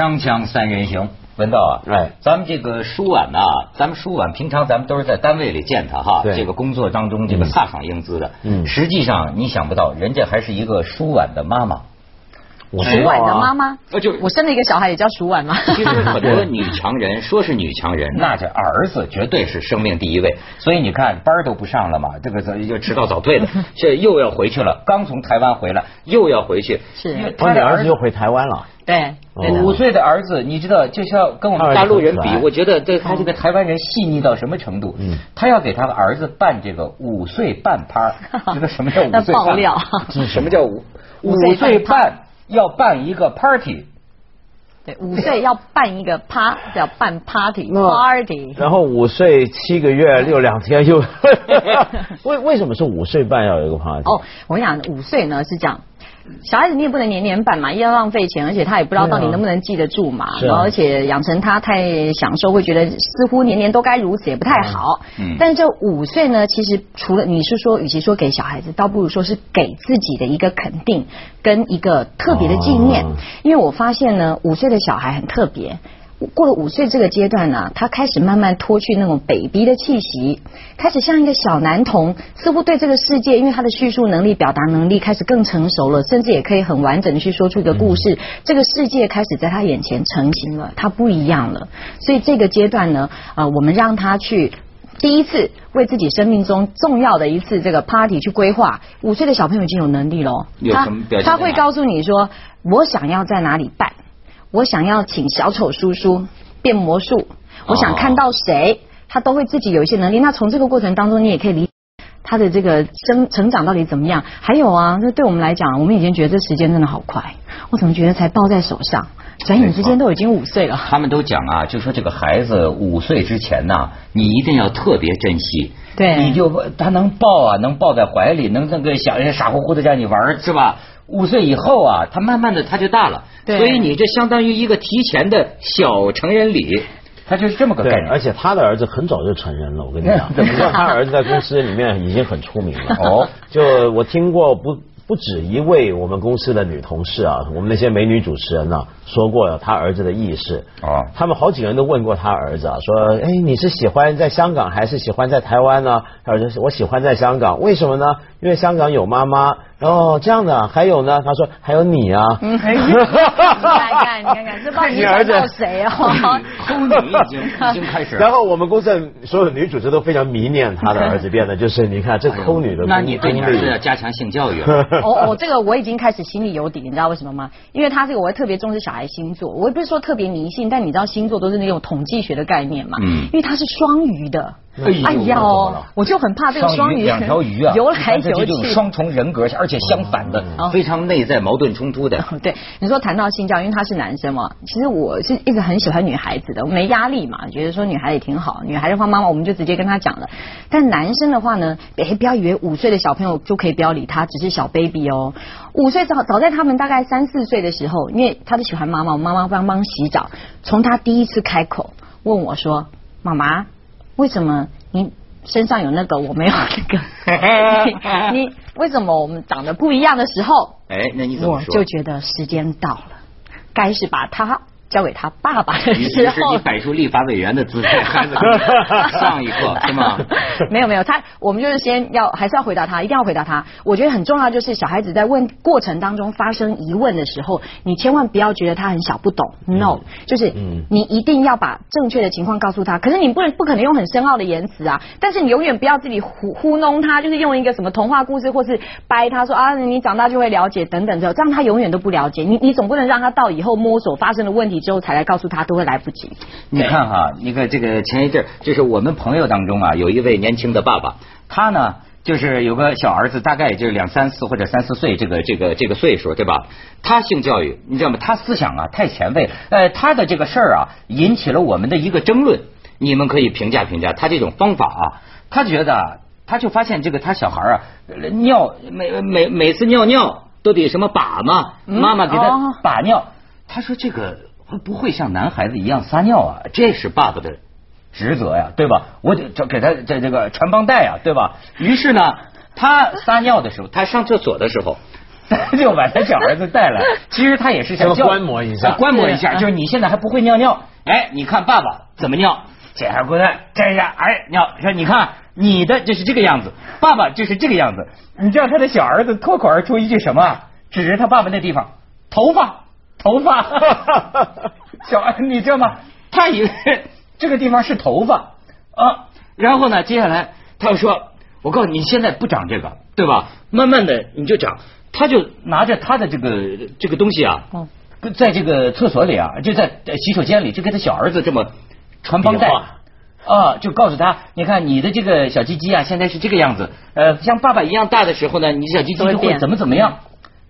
锵锵三人行，文道啊，哎，咱们这个舒婉呐，咱们舒婉平常咱们都是在单位里见他哈，对。这个工作当中这个飒爽英姿的，嗯。实际上你想不到，人家还是一个舒婉的妈妈。我知道鼠婉的啊妈妈，呃就我生了一个小孩也叫鼠婉吗？其实很多女强人说是女强人，那这儿子绝对是生命第一位。所以你看班儿都不上了嘛，这个就迟到早退的，这又要回去了。刚从台湾回来，又要回去。是因为他的儿子又回台湾了。对，五岁的儿子，你知道，就像跟我们大陆人比，我觉得对他这个台湾人细腻到什么程度？嗯他要给他的儿子办这个五岁半趴，知 道什么叫五岁半？爆料什么叫五五岁半要办一个 party？对，五岁要办一个趴，叫办 party party。然后五岁七个月六两天又，为为什么是五岁半要有一个 party？哦，我跟你讲，五岁呢是这样。小孩子你也不能年年办嘛，一要浪费钱，而且他也不知道到底能不能记得住嘛，是啊。然后而且养成他太享受，会觉得似乎年年都该如此，也不太好。嗯。但是这五岁呢，其实除了你是说，与其说给小孩子，倒不如说是给自己的一个肯定跟一个特别的纪念，哦。因为我发现呢，五岁的小孩很特别。过了五岁这个阶段呢、他开始慢慢脱去那种 baby 的气息，开始像一个小男童，似乎对这个世界，因为他的叙述能力、表达能力开始更成熟了，甚至也可以很完整的去说出一个故事。这个世界开始在他眼前成型了，他不一样了。所以这个阶段呢，呃，我们让他去。第一次为自己生命中重要的一次这个 party 去规划，五岁的小朋友已经有能力了，有他他会告诉你说，我想要在哪里办，我想要请小丑叔叔变魔术，我想看到谁，他都会自己有一些能力。那从这个过程当中，你也可以理解他的这个生成长到底怎么样。还有啊，那对我们来讲，我们以前觉得这时间真的好快，我怎么觉得才抱在手上，转眼之间都已经五岁了。他们都讲啊，就说这个孩子五岁之前呢、你一定要特别珍惜。对你就他能抱啊，能抱在怀里，能那个小傻乎乎的让你玩是吧？五岁以后啊，他慢慢的他就大了，对所以你这相当于一个提前的小成人礼，他就是这么个概，念。而且他的儿子很早就成人了，我跟你讲，怎么说他儿子在公司里面已经很出名了。哦，就我听过不不止一位我们公司的女同事啊，我们那些美女主持人呢、说过他儿子的轶事。哦他们好几个人都问过他儿子啊，说，哎，你是喜欢在香港还是喜欢在台湾呢？他儿子说，我喜欢在香港，为什么呢？因为香港有妈妈。哦，这样的啊，还有呢？他说还有你啊。嗯，你看看，你看看，这不知道你儿子谁啊。抠你已经已经开始了。然后我们公司的所有的女主持都非常迷恋他的儿子，变得就是你看这抠女的。那你对你儿子要加强性教育了。哦哦，这个我已经开始心里有底，你知道为什么吗？因为他这个我会特别重视小孩星座，我也不是说特别迷信，但你知道星座都是那种统计学的概念嘛。嗯因为他是双鱼的。哎呀我就很怕这个双鱼两条鱼啊，游来你看这游去。这种双重人格，而且相反的，哦非常内在矛盾冲突的。对，你说谈到性教育，因为他是男生嘛，其实我是一直很喜欢女孩子的，我没压力嘛，觉得说女孩也挺好。女孩的话，妈妈我们就直接跟她讲了。但男生的话呢，哎，不要以为五岁的小朋友就可以不要理他，只是小 baby 哦。五岁早早在他们大概三四岁的时候，因为他都喜欢妈妈，我妈妈帮忙洗澡，从他第一次开口问我说：“妈妈，为什么你身上有那个，我没有那个？你你为什么我们长得不一样的时候？”哎，那你怎么我？就觉得时间到了，该是把他交给他爸爸的于时候是你。摆出立法委员的姿态，孩子 上一课是吗？没有没有，他我们就是先要还是要回答他，一定要回答他。我觉得很重要就是小孩子在问过程当中发生疑问的时候，你千万不要觉得他很小不懂，no，就是嗯你一定要把正确的情况告诉他。可是你不能不可能用很深奥的言辞啊，但是你永远不要自己糊糊弄他，就是用一个什么童话故事或是掰他说啊，你长大就会了解等等的，这样他永远都不了解。你你总不能让他到以后摸索发生的问题之后才来告诉他，都会来不及。你看哈，你看这个前一阵，就是我们朋友当中啊，有一位年轻的爸爸，他呢就是有个小儿子，大概也就是两三四或者三四岁这个这个这个岁数，对吧？他性教育，你知道吗？他思想啊太前卫，呃，他的这个事儿啊引起了我们的一个争论，你们可以评价评价他这种方法啊。他觉得啊，他就发现这个他小孩啊呃尿每每每次尿尿都得什么把嘛，嗯妈妈给他哦把尿。他说这个会不会像男孩子一样撒尿啊？这是爸爸的职责呀，对吧？我得这给他这这个传帮带呀，对吧？于是呢，他撒尿的时候，他上厕所的时候，他 就把他小儿子带来，其实他也是想观摩一下呃观摩一下，就是你现在还不会尿尿，哎，你看爸爸怎么尿，检查过来，这一下，哎，尿，说你看你的就是这个样子，爸爸就是这个样子，你知道他的小儿子脱口而出一句什么啊？指着他爸爸那地方，头发，头发，小安你知道吗？他以为这个地方是头发啊，然后呢，接下来他又说，我告诉你，你现在不长这个，对吧？慢慢的你就长，他就拿着他的这个这个东西啊，哦在这个厕所里啊，就在呃洗手间里，就给他小儿子这么传帮带啊，就告诉他，你看你的这个小鸡鸡啊，现在是这个样子，呃，像爸爸一样大的时候呢，你小鸡鸡就会怎么怎么样，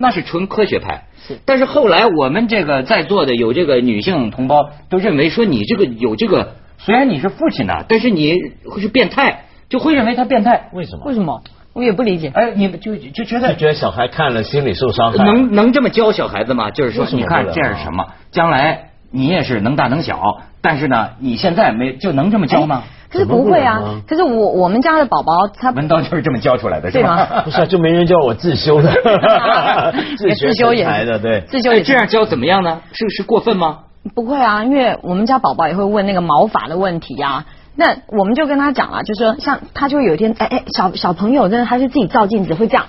那是纯科学派。是但是后来我们这个在座的有这个女性同胞都认为说你这个有这个，虽然你是父亲呐、但是你会是变态，就会认为他变态。为什么？为什么？我也不理解。哎，你们就就觉就得觉得小孩看了心里受伤害。能能这么教小孩子吗？就是说，你看这是什么？将来你也是能大能小，但是呢，你现在没就能这么教吗？可是不会啊，可是我我们家的宝宝他文刀就是这么教出来的，是对吗？不是啊，就没人教我自修的，自自修也来的，对。自修也哎这样教怎么样呢？是是过分吗？不会啊，因为我们家宝宝也会问那个毛发的问题啊。那我们就跟他讲了，就说像他就会有一天，哎哎，小小朋友真的他是自己照镜子会这样。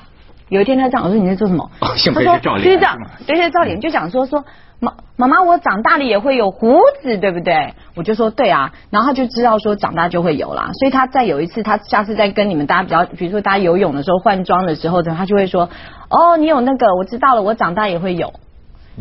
有一天他这样，我说你在做什么？哦幸他说就是这样对对照脸，就讲说说妈妈妈我长大了也会有胡子，对不对？我就说对啊，然后他就知道说长大就会有啦，所以他再有一次，他下次再跟你们大家比较，比如说大家游泳的时候换装的时候，他就会说哦你有那个我知道了，我长大也会有。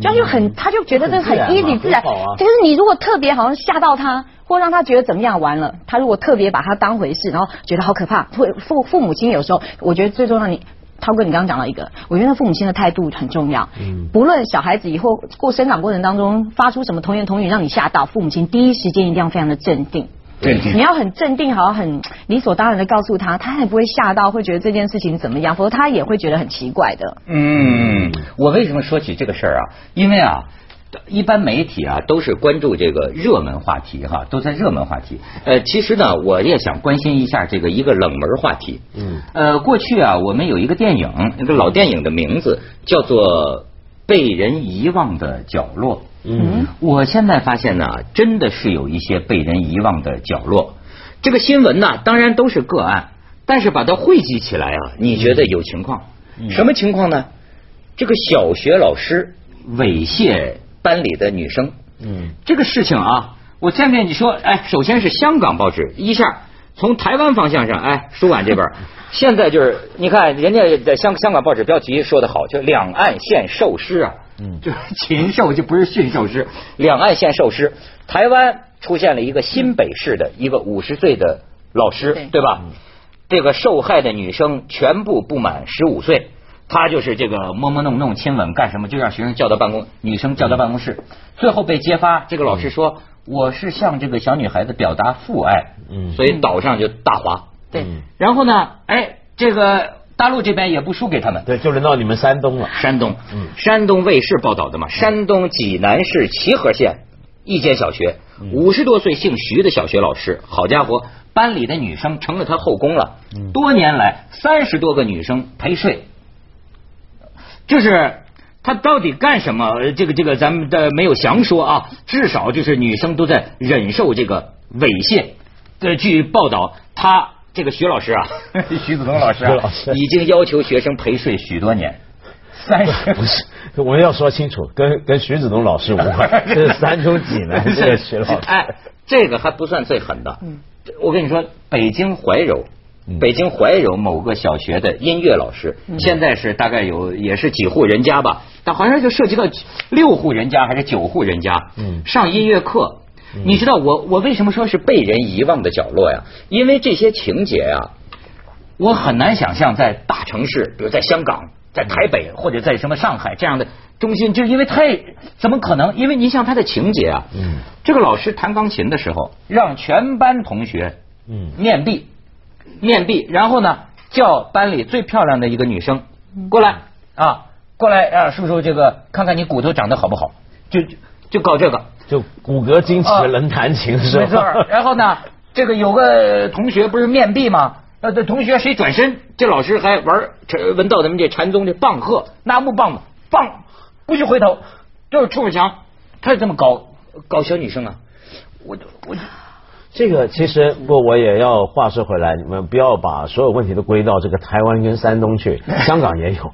这样就很，他就觉得这很很 easy 自然啊，就是你如果特别好像吓到他，或让他觉得怎么样，完了，他如果特别把他当回事，然后觉得好可怕，会父父母亲有时候，我觉得最重要你。涛哥，你刚刚讲到一个，我觉得父母亲的态度很重要。嗯不论小孩子以后过生长过程当中发出什么童言童语让你吓到，父母亲第一时间一定要非常的镇定。对你要很镇定，好像很理所当然的告诉他，他也不会吓到，会觉得这件事情怎么样，否则他也会觉得很奇怪的。嗯，我为什么说起这个事儿啊？因为啊，一般媒体啊都是关注这个热门话题哈，都在热门话题。呃，其实呢，我也想关心一下这个一个冷门话题。嗯呃，过去啊，我们有一个电影，那个老电影的名字叫做《被人遗忘的角落》。嗯我现在发现呢，真的是有一些被人遗忘的角落。这个新闻呢，当然都是个案，但是把它汇集起来啊，你觉得有情况？什么情况呢？这个小学老师猥亵班里的女生，嗯。这个事情啊，我下面你说，哎，首先是香港报纸一下从台湾方向上，哎，书馆这边，现在就是你看人家在香香港报纸标题说的好，就两岸现受尸啊，嗯。就是禽兽就不是驯兽师，两岸现受尸。台湾出现了一个新北市的一个五十岁的老师，对。对吧？这个受害的女生全部不满十五岁，他就是这个摸摸弄弄、亲吻干什么，就让学生叫到办公，女生叫到办公室，最后被揭发，这个老师说我是向这个小女孩子表达父爱，嗯。所以岛上就大哗。对，嗯。然后呢，哎，这个大陆这边也不输给他们，对，就轮到你们山东了。山东，嗯。山东卫视报道的嘛，山东济南市齐河县一间小学，嗯。五十多岁姓徐的小学老师，好家伙，班里的女生成了他后宫了，嗯。多年来三十多个女生陪睡，就是。他到底干什么？呃这个这个，咱们的没有详说啊。至少就是女生都在忍受这个猥亵。呃，据报道，他这个徐老师啊，徐子东老师 老师，已经要求学生陪睡许多年。三十不是，我们要说清楚，跟跟徐子东老师无关，这是山东济南这个徐老师。哎，这个还不算最狠的。嗯我跟你说，北京怀柔。嗯。北京怀柔某个小学的音乐老师，嗯。现在是大概有也是几户人家吧，但好像就涉及到六户人家还是九户人家，嗯。上音乐课。你知道我我为什么说是被人遗忘的角落呀？因为这些情节啊，我很难想象在大城市，比如在香港、在台北或者在什么上海这样的中心，就因为太怎么可能？因为你像他的情节啊，嗯。这个老师弹钢琴的时候，让全班同学嗯。面壁，面壁，然后呢叫班里最漂亮的一个女生过来啊，过来啊，叔叔这个看看你骨头长得好不好，就就就搞这个。就骨骼惊奇啊能弹琴是吧？没错。然后呢，这个有个同学不是面壁吗？呃，这同学谁转身，这老师还玩这文道咱们这禅宗的棒喝，拿木棒子棒，不许回头，就是冲着墙，他是这么搞搞小女生啊，我我这个其实不，我也要话说回来，你们不要把所有问题都归到这个台湾跟山东去，香港也有。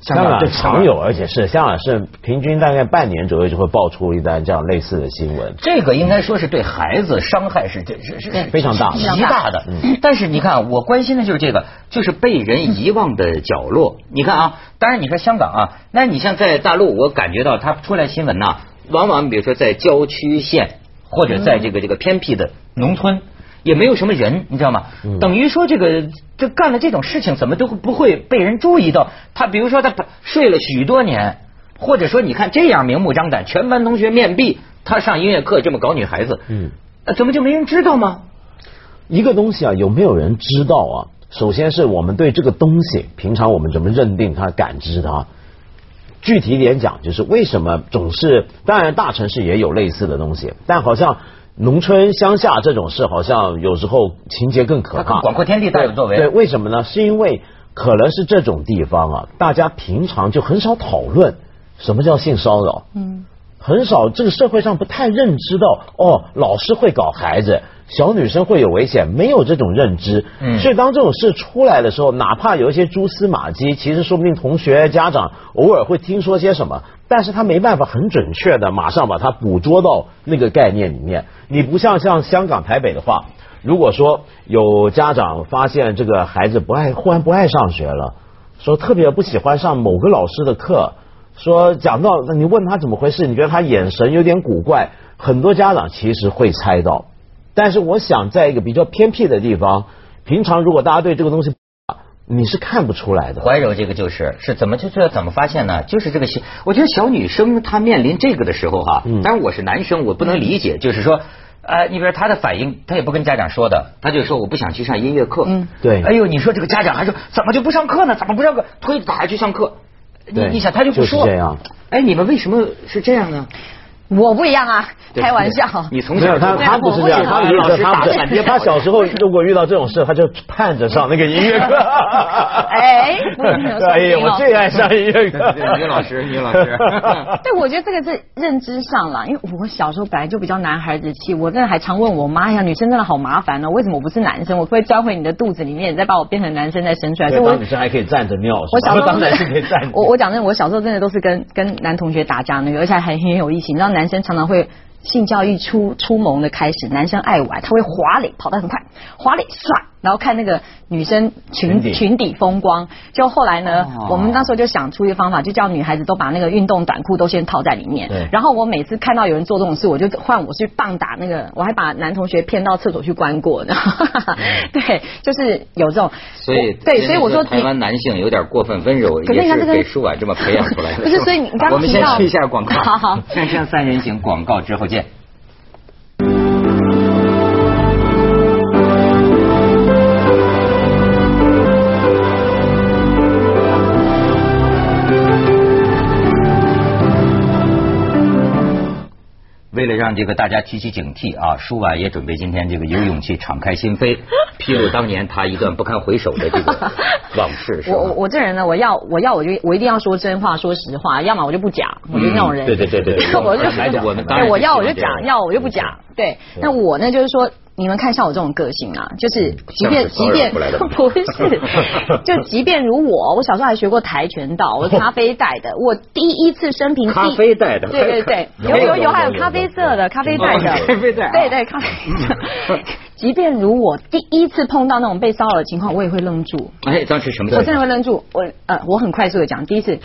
香港常有，而且是香港是平均大概半年左右就会爆出一单这样类似的新闻。这个应该说是对孩子伤害是这是是非常大、极大的。但是你看，我关心的就是这个，就是被人遗忘的角落。你看啊，当然你说香港啊，那你像在大陆，我感觉到它出来新闻呐，往往比如说在郊区县或者在这个这个偏僻的农村。也没有什么人，你知道吗？等于说这个这干了这种事情，怎么都不会被人注意到。他比如说他睡了许多年，或者说你看这样明目张胆，全班同学面壁，他上音乐课这么搞女孩子，嗯，怎么就没人知道吗？一个东西啊，有没有人知道啊？首先是我们对这个东西，平常我们怎么认定它、感知它？具体一点讲，就是为什么总是？当然，大城市也有类似的东西，但好像。农村乡下这种事，好像有时候情节更可怕。广阔天地大有作为。对，为什么呢？是因为可能是这种地方啊，大家平常就很少讨论什么叫性骚扰。嗯。很少，这个社会上不太认知到哦，老师会搞孩子，小女生会有危险，没有这种认知。嗯。所以当这种事出来的时候，哪怕有一些蛛丝马迹，其实说不定同学家长偶尔会听说些什么。但是他没办法很准确的马上把它捕捉到那个概念里面。你不像像香港台北的话，如果说有家长发现这个孩子不爱忽然不爱上学了，说特别不喜欢上某个老师的课，说讲到那你问他怎么回事，你觉得他眼神有点古怪，很多家长其实会猜到。但是我想在一个比较偏僻的地方，平常如果大家对这个东西。你是看不出来的。怀柔这个就是是怎么就是怎么发现呢？就是这个小，我觉得小女生她面临这个的时候哈，当然我是男生，我不能理解，就是说，呃，你比如她的反应，她也不跟家长说的，她就说我不想去上音乐课。嗯，对。哎呦，你说这个家长还说怎么就不上课呢？怎么不上课？推着她去上课？你你想他就不说。这样。哎，你们为什么是这样呢？我不一样啊，开玩笑。你从小他他不是这样，他老师打的。他小时候如果遇到这种事，他就盼着上那个音乐课。哎，哎呀我最爱上音乐课。女老师，女老师。对，我觉得这个是认知上了，因为我小时候本来就比较男孩子气，我真的还常问我妈呀，女生真的好麻烦呢，为什么我不是男生？我会钻回你的肚子里面，再把我变成男生再生出来。所以 当女生还可以站着尿。我小时候当男生可以站。我我讲真的，我小时候真的都是跟跟男同学打架那个，而且还很有义气，你知道。男生常常会性教育出出萌的开始，男生爱玩，他会滑垒跑得很快，滑垒唰。然后看那个女生裙裙底风光，就后来呢，我们那时候就想出一个方法，就叫女孩子都把那个运动短裤都先套在里面。然后我每次看到有人做这种事，我就换我去棒打那个，我还把男同学骗到厕所去关过呢。对，就是有这种。所以对，所以我说台湾男性有点过分温柔，也是给舒婉这么培养出来的。不是，所以你刚我们先去一下广告，好 好，锵锵三人行广告之后为了让这个大家提起警惕啊，舒婉也准备今天这个有勇气敞开心扉，披露当年他一段不堪回首的这个往事。我我我这人呢，我要我要我就我一定要说真话，说实话，要么我就不讲。我就那种人。对对对对，我就我们对我要我就讲，要我就不讲。对，那我呢就是说。你们看像我这种个性啊，就是即便即便 不是，就即便如我，我小时候还学过跆拳道，我咖啡带的，我第一次生平咖啡带的，对对对，有有有，还有咖啡色的咖啡带的，咖啡带，对对咖啡。即便如我第一次碰到那种被骚扰的情况，我也会愣住。哎，当时什么？我真的会愣住。我呃，我很快速的讲，第一次。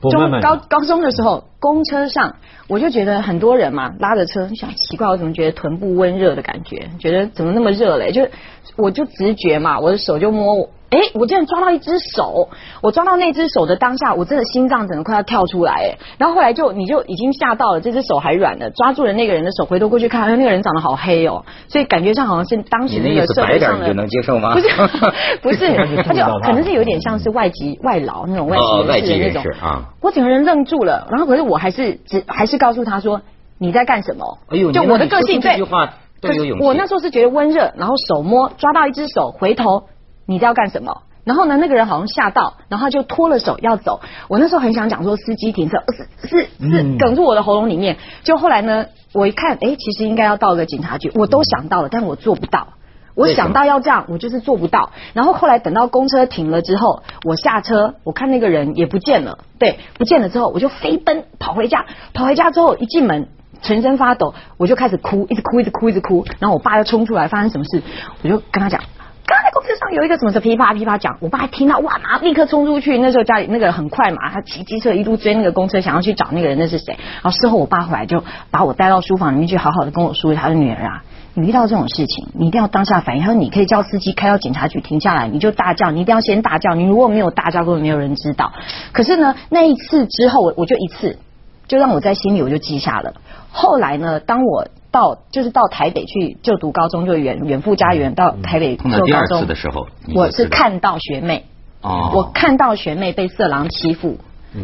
中高高中的时候，公车上我就觉得很多人嘛拉着车，想奇怪，我怎么觉得臀部温热的感觉？觉得怎么那么热嘞？就我就直觉嘛，我的手就摸。哎，我竟然抓到一只手！我抓到那只手的当下，我真的心脏整个快要跳出来哎！然后后来就你就已经吓到了，这只手还软的，抓住了那个人的手，回头过去看，哎，那个人长得好黑哦，所以感觉上好像是当时那个社会上的。就能接受吗？不是，不是，他就可能是有点像是外籍外劳那种外籍人士的那种啊。我整个人愣住了，然后可是我还是只还是告诉他说你在干什么？哎呦，就我的个性对。这句话都有勇气。我那时候是觉得温热，然后手摸抓到一只手，回头。你这要干什么？然后呢，那个人好像吓到，然后他就脱了手要走。我那时候很想讲说司机停车，是是是，哽住我的喉咙里面。就后来呢，我一看，哎，其实应该要到个警察局，我都想到了，但我做不到。我想到要这样，我就是做不到。然后后来等到公车停了之后，我下车，我看那个人也不见了，对，不见了之后，我就飞奔跑回家。跑回家之后，一进门全身发抖，我就开始哭，一直哭，一直哭，一直哭。然后我爸又冲出来，发生什么事？我就跟他讲。刚才公车上有一个什么的噼啪噼啪讲，我爸还听到哇，马上立刻冲出去。那时候家里那个很快嘛，他骑机车一路追那个公车，想要去找那个人，那是谁？然后事后我爸回来就把我带到书房里面去，好好的跟我说他的女儿啊，你遇到这种事情，你一定要当下反应。他说你可以叫司机开到警察局停下来，你就大叫，你一定要先大叫。你如果没有大叫，根本没有人知道。可是呢，那一次之后，我我就一次，就让我在心里我就记下了。后来呢，当我到就是到台北去就读高中，就远远赴家园到台北碰到第二次的时候，我是看到学妹，哦，我看到学妹被色狼欺负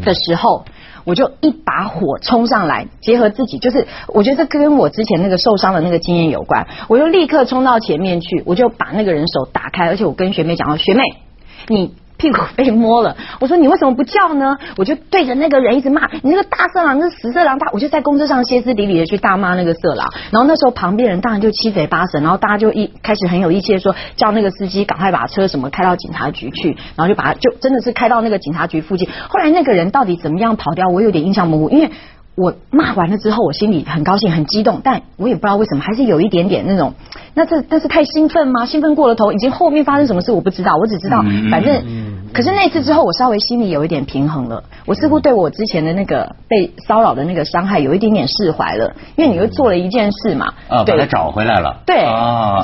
的时候，我就一把火冲上来，结合自己，就是我觉得这跟我之前那个受伤的那个经验有关，我就立刻冲到前面去，我就把那个人手打开，而且我跟学妹讲说，学妹，你。屁股被摸了，我说你为什么不叫呢？我就对着那个人一直骂，你那个大色狼，那死色狼，大，我就在公车上歇斯底里的去大骂那个色狼。然后那时候旁边人当然就七嘴八舌，然后大家就一开始很有意气的说，叫那个司机赶快把车什么开到警察局去，然后就把他就真的是开到那个警察局附近。后来那个人到底怎么样跑掉，我有点印象模糊，因为。我骂完了之后，我心里很高兴、很激动，但我也不知道为什么，还是有一点点那种，那这但是太兴奋吗？兴奋过了头，已经后面发生什么事我不知道，我只知道反正，可是那次之后，我稍微心里有一点平衡了，我似乎对我之前的那个被骚扰的那个伤害有一点点释怀了，因为你又做了一件事嘛，啊，把它找回来了，对，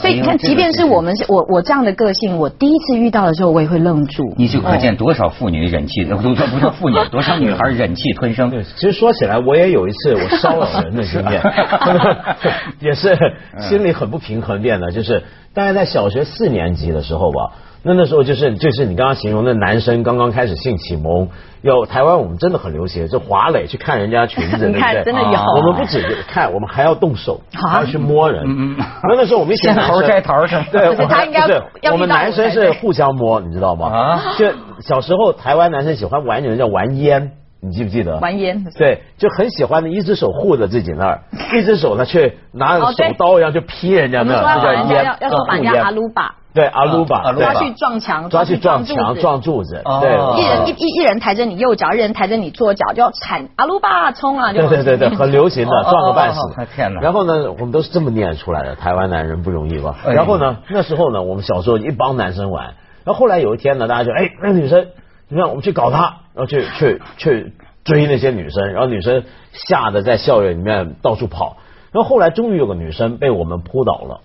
所以你看，即便是我们我我这样的个性，我第一次遇到的时候，我也会愣住。你就可见多少妇女忍气，不不是妇女，多少女孩忍气吞声。对，其实说起来我。也有一次我骚扰人的经验，也是心里很不平衡变的，就是大概在小学四年级的时候吧，那那时候就是就是你刚刚形容的男生刚刚开始性启蒙，有台湾我们真的很流行，就华磊去看人家裙子，对不对？真的有。我们不止看，我们还要动手，还要去摸人。那那时候我们一起头摘头上，对，他应该是我们男生是互相摸，你知道吗？啊，就小时候台湾男生喜欢玩一种叫玩烟。你记不记得？玩烟对，就很喜欢的，一只手护着自己那儿，一只手呢却拿手刀一样就劈人家那儿，这叫烟。要要说把人家阿鲁巴。对阿鲁巴，抓去撞墙，抓去撞墙撞柱子。对，一人一一一人抬着你右脚，一人抬着你左脚，就要铲阿鲁巴冲啊！对对对对，很流行的，撞个半死。天哪！然后呢，我们都是这么念出来的，台湾男人不容易吧？然后呢，那时候呢，我们小时候一帮男生玩，然后后来有一天呢，大家就哎，那女生。你看，我们去搞她，然后去 去去追那些女生，然后女生吓得在校园里面到处跑。然后后来终于有个女生被我们扑倒了，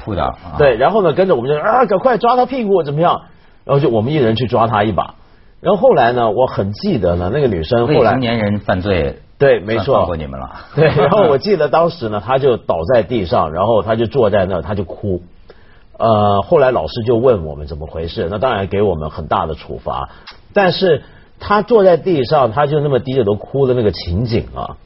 扑倒。对，然后呢，跟着我们就啊，赶快抓他屁股怎么样？然后就我们一人去抓他一把。然后后来呢，我很记得呢，那个女生后来成年人犯罪，对，没错，过你们了。对，然后我记得当时呢，她就倒在地上，然后她就坐在那儿，她就哭。呃，后来老师就问我们怎么回事，那当然给我们很大的处罚。但是他坐在地上，他就那么低着头哭的那个情景啊，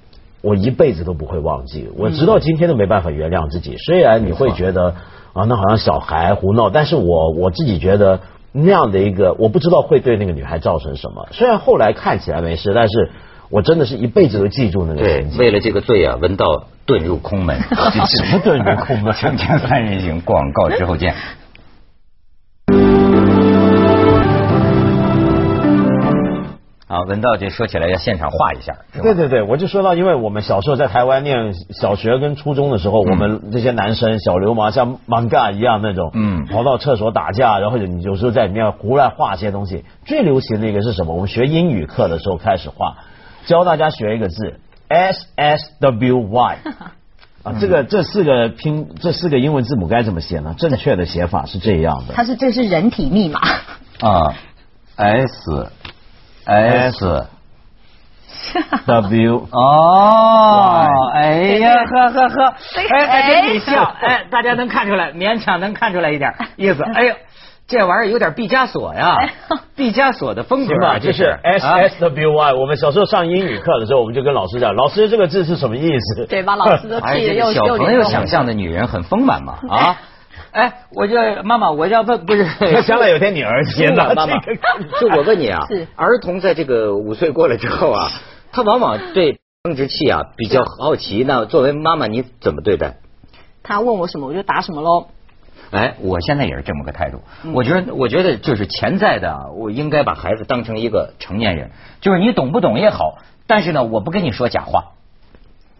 我一辈子都不会忘记。我直到今天都没办法原谅自己。虽然你会觉得啊，那好像小孩胡闹，但是我我自己觉得那样的一个，我不知道会对那个女孩造成什么。虽然后来看起来没事，但是我真的是一辈子都记住那个情景。为了这个罪啊，文道。遁入空门，什么遁入空门？锵锵三人行，广告之后见。啊，文道这说起来要现场画一下。对对对，我就说到，因为我们小时候在台湾念小学跟初中的时候，我们这些男生小流氓像 manga 一样那种，嗯，跑到厕所打架，然后你有时候在里面胡乱画些东西。最流行的一个是什么？我们学英语课的时候开始画，教大家学一个字。S S W Y 啊，这个这四个拼这四个英文字母该怎么写呢？正确的写法是这样的。它是这是人体密码啊，S S W 哦，哎呀呵呵呵，哎还真笑，哎大家能看出来，勉强能看出来一点 意思，哎呦。这玩意儿有点毕加索呀，毕加索的风格啊，就是 S S W Y。我们小时候上英语课的时候，我们就跟老师讲，老师这个字是什么意思？对，把老师都气的 又小朋友想象的女人很丰满嘛啊。哎，我就妈妈，我要问，不是，将来有天你儿子了，妈妈，就我问你啊，儿童在这个五岁过了之后啊，他往往对生殖器啊比较好奇，那作为妈妈你怎么对待？他问我什么，我就答什么喽。哎，我现在也是这么个态度。我觉得，我觉得就是潜在的，我应该把孩子当成一个成年人，就是你懂不懂也好，但是呢，我不跟你说假话。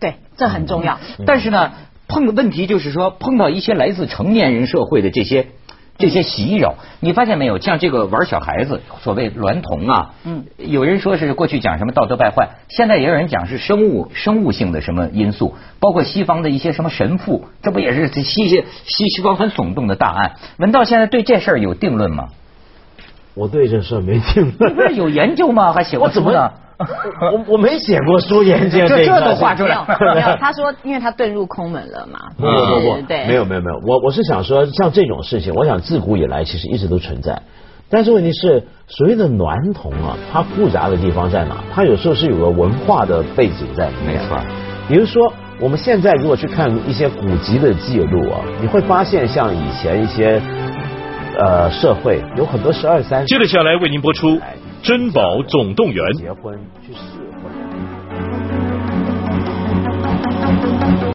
对，这很重要。但是呢，碰的问题就是说，碰到一些来自成年人社会的这些。这些袭扰，你发现没有？像这个玩小孩子，所谓娈童啊，嗯，有人说是过去讲什么道德败坏，现在也有人讲是生物生物性的什么因素，包括西方的一些什么神父，这不也是西西西西方很耸动的大案？文道现在对这事儿有定论吗？我对这事儿没定论。不是有研究吗？还写过什么呢？我我没写过书研究这这都画出来没有？他说，因为他遁入空门了嘛。不不不，对，没有没有没有。我我是想说，像这种事情，我想自古以来其实一直都存在。但是问题是，所谓的娈童啊，它复杂的地方在哪？它有时候是有个文化的背景在里面。没错。比如说，我们现在如果去看一些古籍的记录啊，你会发现，像以前一些呃社会有很多十二三。接着下来为您播出。珍宝总动员。结婚去世。